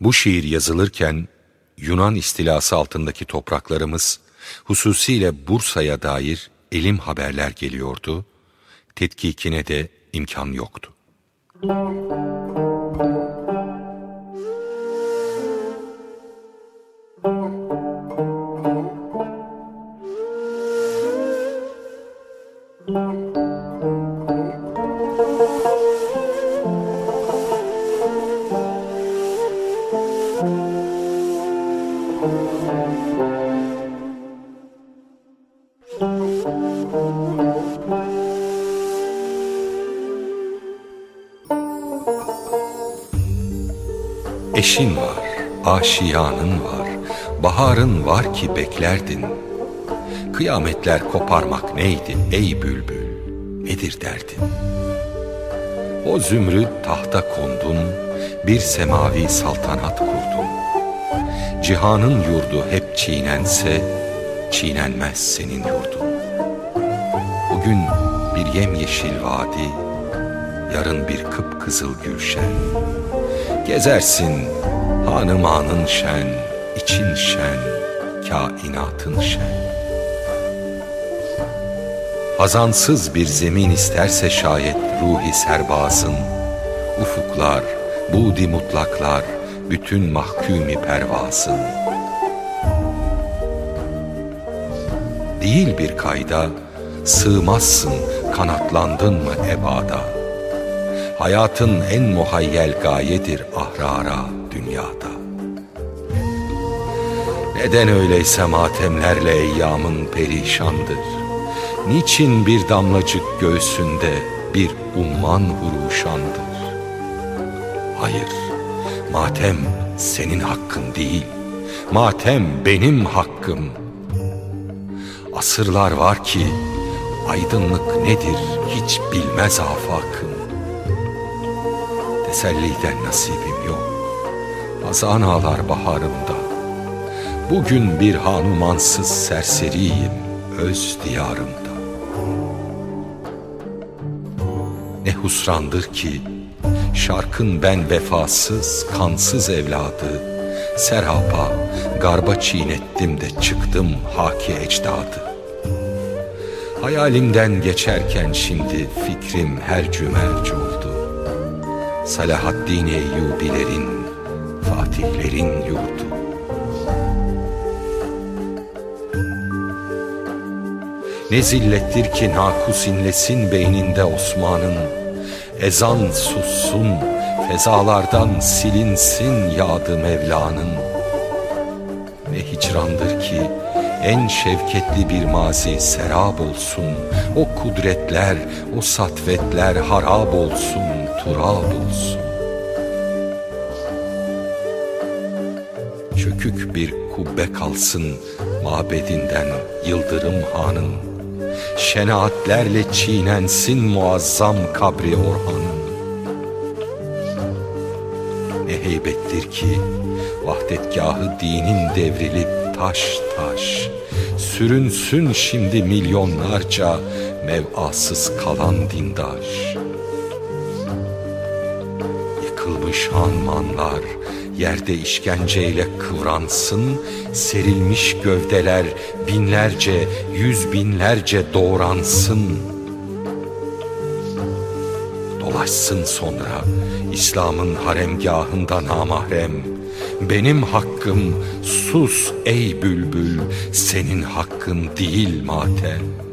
Bu şiir yazılırken Yunan istilası altındaki topraklarımız, hususiyle Bursa'ya dair elim haberler geliyordu, tetkikine de imkan yoktu. Eşin var, aşiyanın var, baharın var ki beklerdin. Kıyametler koparmak neydi ey bülbül, nedir derdin? O zümrüt tahta kondun, bir semavi saltanat kurdun. Cihanın yurdu hep çiğnense, çiğnenmez senin yurdun. Bugün bir yemyeşil vadi, yarın bir kıpkızıl gülşen. Gezersin hanımanın şen, için şen, kainatın şen. Hazansız bir zemin isterse şayet ruhi serbazın, ufuklar, budi mutlaklar, bütün mahkûmi pervasın. Değil bir kayda, sığmazsın kanatlandın mı ebada. Hayatın en muhayyel gayedir ahrara dünyada. Neden öyleyse matemlerle eyyamın perişandır? Niçin bir damlacık göğsünde bir umman huruşandır? Hayır, matem senin hakkın değil, matem benim hakkım. Asırlar var ki aydınlık nedir hiç bilmez afakım. Teselliden nasibim yok, hazan ağlar baharımda. Bugün bir hanumansız serseriyim öz diyarımda. Ne husrandır ki şarkın ben vefasız, kansız evladı. Serhapa, garba çiğnettim de çıktım haki ecdadı. Hayalimden geçerken şimdi fikrim her cümerc oldu. Salahaddin Eyyubilerin, Fatihlerin yurdu. Ne zillettir ki nakus inlesin beyninde Osman'ın Ezan sussun, fezalardan silinsin yadı Mevla'nın Ne hicrandır ki en şevketli bir mazi serab olsun O kudretler, o satvetler harab olsun, turab olsun. Çökük bir kubbe kalsın mabedinden Yıldırım Han'ın Şenaatlerle çiğnensin muazzam kabri Orhan'ın Ne heybettir ki vahdetgahı dinin devrilip taş taş. Sürünsün şimdi milyonlarca mevasız kalan dindaş Yıkılmış hanmanlar Yerde işkenceyle kıvransın, serilmiş gövdeler binlerce, yüz binlerce doğransın. Dolaşsın sonra İslam'ın haremgahında namahrem, benim hakkım sus ey bülbül, senin hakkın değil matem.''